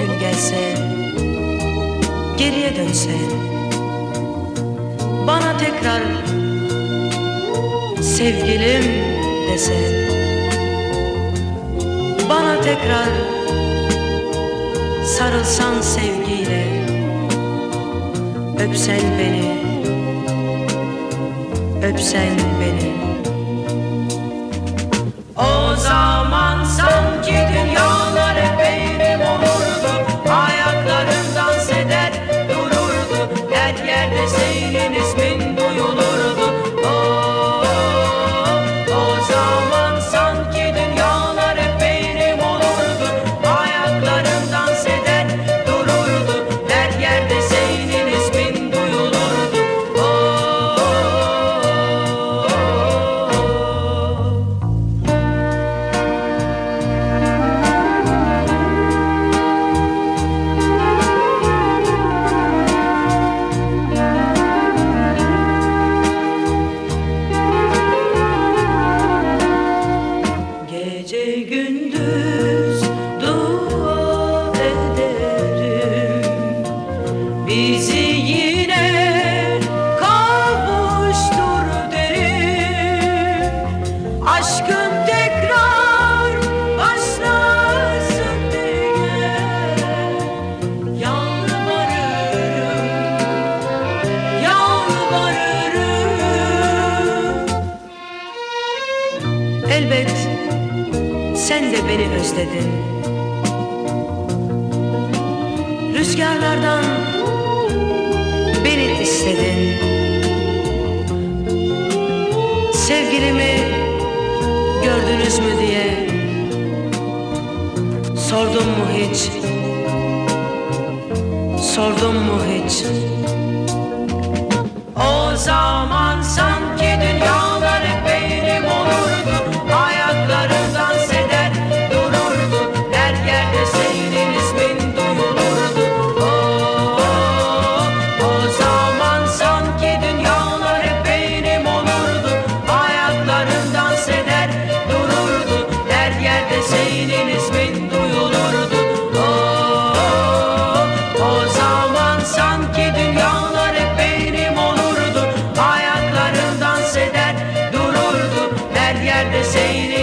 gün gelse Geriye dönse Bana tekrar Sevgilim dese Bana tekrar Sarılsan sevgiyle Öpsen beni Öpsen beni. O zaman sanki dünyalar gündüz sen de beni özledin. Rüzgarlardan beni istedin. Sevgilimi gördünüz mü diye Sordum mu hiç? Sordum mu hiç? O zaman sanki glad this ain't